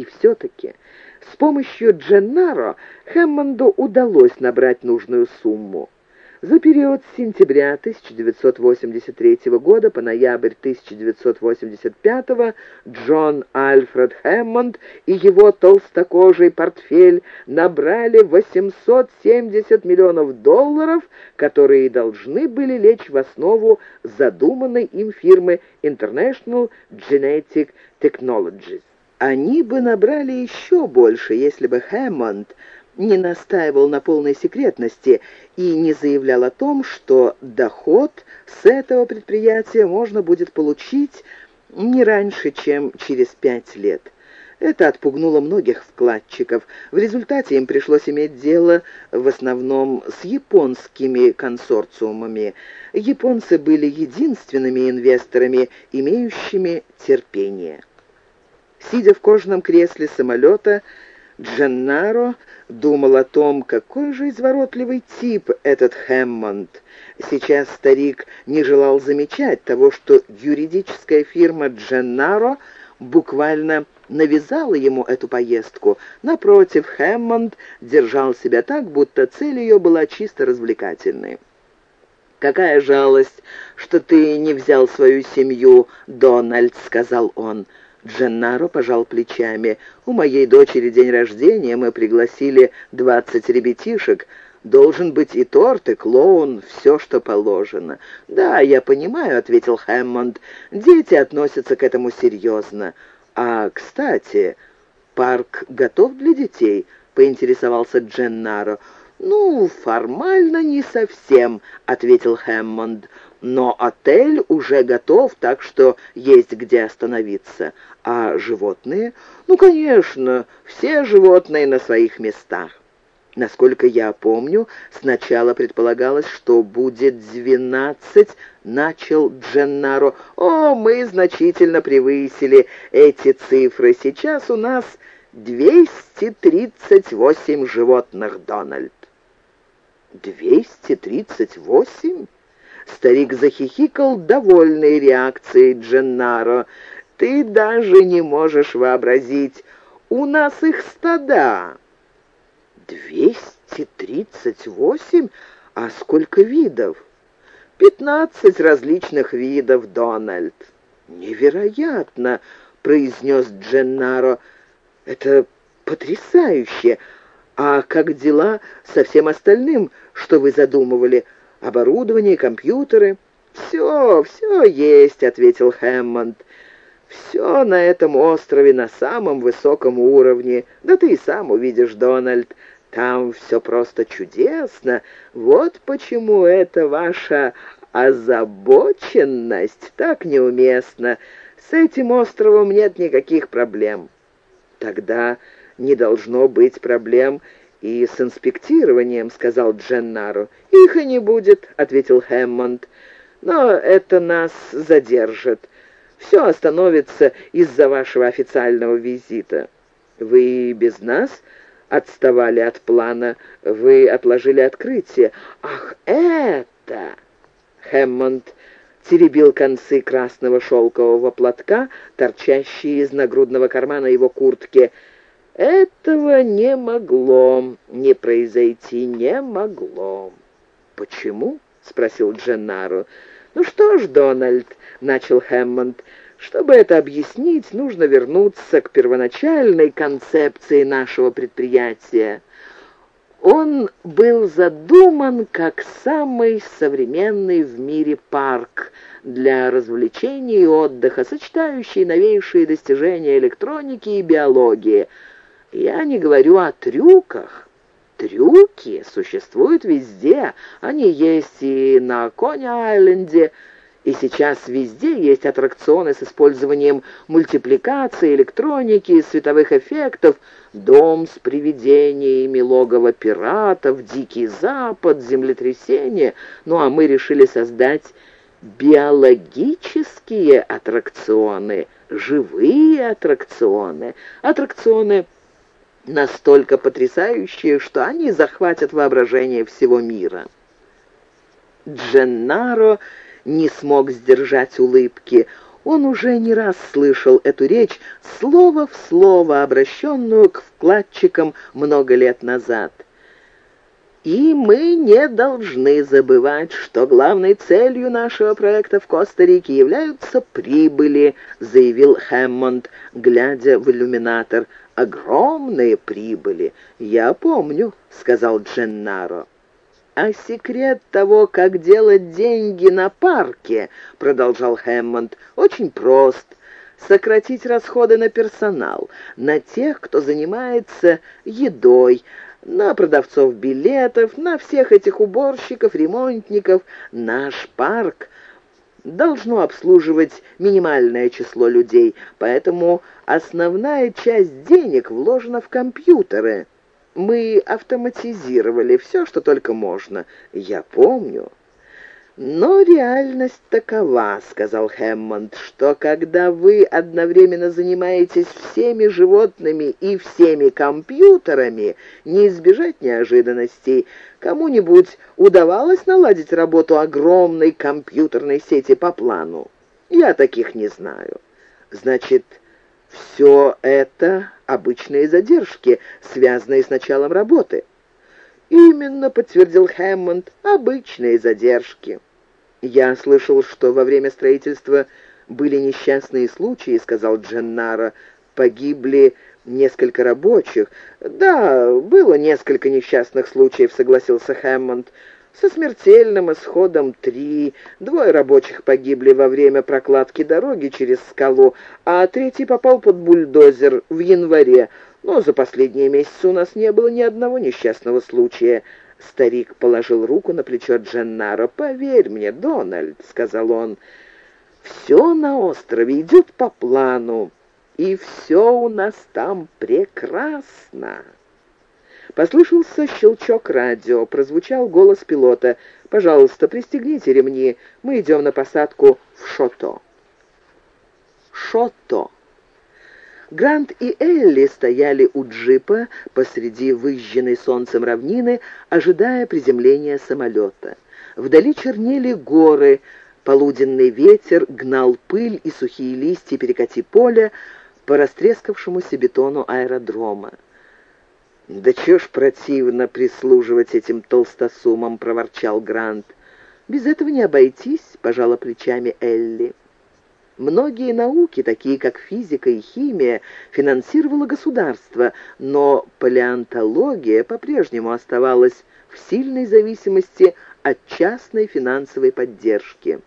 И все-таки с помощью Дженнаро Хэммонду удалось набрать нужную сумму. За период с сентября 1983 года по ноябрь 1985 Джон Альфред Хэммонд и его толстокожий портфель набрали 870 миллионов долларов, которые должны были лечь в основу задуманной им фирмы International Genetic Technologies. Они бы набрали еще больше, если бы Хэммонд не настаивал на полной секретности и не заявлял о том, что доход с этого предприятия можно будет получить не раньше, чем через пять лет. Это отпугнуло многих вкладчиков. В результате им пришлось иметь дело в основном с японскими консорциумами. Японцы были единственными инвесторами, имеющими терпение. Сидя в кожаном кресле самолета, Дженнаро думал о том, какой же изворотливый тип этот Хэммонд. Сейчас старик не желал замечать того, что юридическая фирма Дженнаро буквально навязала ему эту поездку. Напротив, Хэммонд держал себя так, будто цель ее была чисто развлекательной. «Какая жалость, что ты не взял свою семью, Дональд», — сказал он. Дженнаро пожал плечами. «У моей дочери день рождения, мы пригласили двадцать ребятишек. Должен быть и торт, и клоун, все, что положено». «Да, я понимаю», — ответил Хэммонд. «Дети относятся к этому серьезно. А, кстати, парк готов для детей?» — поинтересовался Дженнаро. «Ну, формально не совсем», — ответил Хэммонд. «Но отель уже готов, так что есть где остановиться. А животные? Ну, конечно, все животные на своих местах. Насколько я помню, сначала предполагалось, что будет двенадцать, начал Дженнаро. О, мы значительно превысили эти цифры. Сейчас у нас двести тридцать восемь животных, Дональд. «Двести тридцать восемь?» Старик захихикал, довольной реакцией Дженнаро. «Ты даже не можешь вообразить, у нас их стада!» «Двести тридцать восемь? А сколько видов?» «Пятнадцать различных видов, Дональд». «Невероятно!» — произнес Дженнаро. «Это потрясающе! А как дела со всем остальным, что вы задумывали? Оборудование, компьютеры?» «Все, все есть», — ответил Хэммонд. «Все на этом острове на самом высоком уровне. Да ты и сам увидишь, Дональд. Там все просто чудесно. Вот почему эта ваша озабоченность так неуместна. С этим островом нет никаких проблем». «Тогда не должно быть проблем и с инспектированием», — сказал Дженнаро. «Их и не будет», — ответил Хэммонд. «Но это нас задержит. Все остановится из-за вашего официального визита. Вы без нас отставали от плана, вы отложили открытие. Ах, это...» Хэммонд теребил концы красного шелкового платка, торчащие из нагрудного кармана его куртки — этого не могло не произойти, не могло. «Почему?» — спросил Дженнаро. «Ну что ж, Дональд», — начал Хэммонд, — «чтобы это объяснить, нужно вернуться к первоначальной концепции нашего предприятия. Он был задуман как самый современный в мире парк для развлечений и отдыха, сочетающий новейшие достижения электроники и биологии — я не говорю о трюках. Трюки существуют везде. Они есть и на Кони-Айленде, и сейчас везде есть аттракционы с использованием мультипликации, электроники, световых эффектов, дом с привидениями, логово пиратов, дикий запад, землетрясение. Ну а мы решили создать биологические аттракционы, живые аттракционы, аттракционы настолько потрясающие, что они захватят воображение всего мира. Дженнаро не смог сдержать улыбки. Он уже не раз слышал эту речь, слово в слово, обращенную к вкладчикам много лет назад. И мы не должны забывать, что главной целью нашего проекта в Коста-Рике являются прибыли, заявил Хэммонд, глядя в иллюминатор. Огромные прибыли. Я помню, сказал Дженнаро. «А секрет того, как делать деньги на парке, — продолжал Хэммонд, — очень прост. Сократить расходы на персонал, на тех, кто занимается едой, на продавцов билетов, на всех этих уборщиков, ремонтников. Наш парк должно обслуживать минимальное число людей, поэтому основная часть денег вложена в компьютеры. Мы автоматизировали все, что только можно. Я помню. «Но реальность такова», — сказал Хэммонд, «что когда вы одновременно занимаетесь всеми животными и всеми компьютерами, не избежать неожиданностей. Кому-нибудь удавалось наладить работу огромной компьютерной сети по плану? Я таких не знаю. Значит, все это обычные задержки, связанные с началом работы». «Именно», — подтвердил Хэммонд, — «обычные задержки». «Я слышал, что во время строительства были несчастные случаи», — сказал Дженнара. «Погибли несколько рабочих». «Да, было несколько несчастных случаев», — согласился Хэммонд. «Со смертельным исходом три. Двое рабочих погибли во время прокладки дороги через скалу, а третий попал под бульдозер в январе. Но за последние месяцы у нас не было ни одного несчастного случая». Старик положил руку на плечо Дженнаро. «Поверь мне, Дональд», — сказал он, — «все на острове идет по плану, и все у нас там прекрасно». Послышался щелчок радио, прозвучал голос пилота. «Пожалуйста, пристегните ремни, мы идем на посадку в Шото». Шото. Грант и Элли стояли у джипа посреди выжженной солнцем равнины, ожидая приземления самолета. Вдали чернели горы, полуденный ветер гнал пыль и сухие листья перекати поля по растрескавшемуся бетону аэродрома. «Да чё ж противно прислуживать этим толстосумам!» — проворчал Грант. «Без этого не обойтись», — пожала плечами Элли. Многие науки, такие как физика и химия, финансировало государство, но палеонтология по-прежнему оставалась в сильной зависимости от частной финансовой поддержки.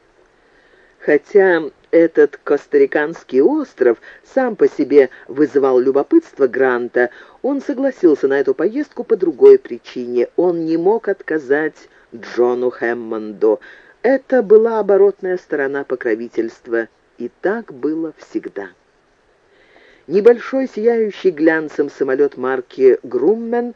Хотя этот костариканский остров сам по себе вызывал любопытство Гранта, он согласился на эту поездку по другой причине. Он не мог отказать Джону Хэммонду. Это была оборотная сторона покровительства и так было всегда. Небольшой сияющий глянцем самолет марки «Груммен»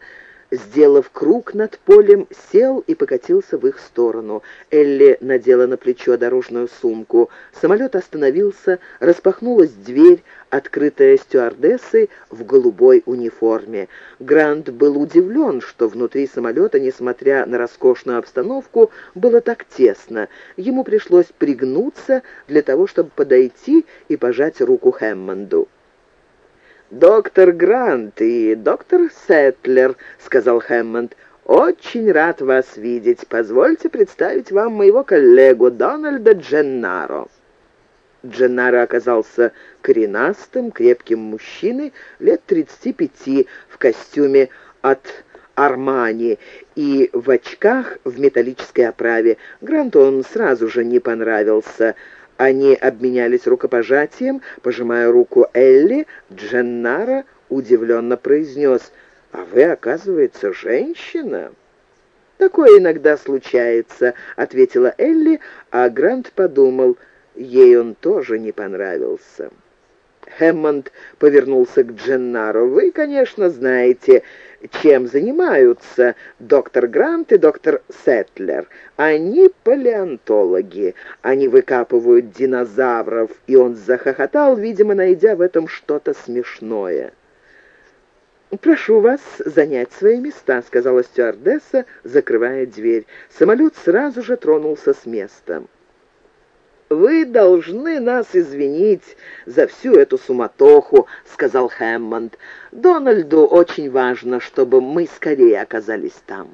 сделав круг над полем, сел и покатился в их сторону. Элли надела на плечо дорожную сумку. Самолет остановился, распахнулась дверь, открытая стюардессой в голубой униформе. Грант был удивлен, что внутри самолета, несмотря на роскошную обстановку, было так тесно. Ему пришлось пригнуться для того, чтобы подойти и пожать руку Хэммонду. «Доктор Грант и доктор Сетлер», — сказал Хэммонд, — «очень рад вас видеть. Позвольте представить вам моего коллегу Дональда Дженнаро». Дженнаро оказался коренастым, крепким мужчиной лет 35 в костюме от Армани и в очках в металлической оправе. Гранту он сразу же не понравился — они обменялись рукопожатием, пожимая руку Элли, Дженнара удивленно произнес, «А вы, оказывается, женщина?» «Такое иногда случается», — ответила Элли, а Грант подумал, ей он тоже не понравился. Хэммонд повернулся к Дженнару. «Вы, конечно, знаете, чем занимаются доктор Грант и доктор Сетлер. Они палеонтологи. Они выкапывают динозавров». И он захохотал, видимо, найдя в этом что-то смешное. «Прошу вас занять свои места», — сказала стюардесса, закрывая дверь. Самолет сразу же тронулся с места. «Вы должны нас извинить за всю эту суматоху», — сказал Хэммонд. «Дональду очень важно, чтобы мы скорее оказались там».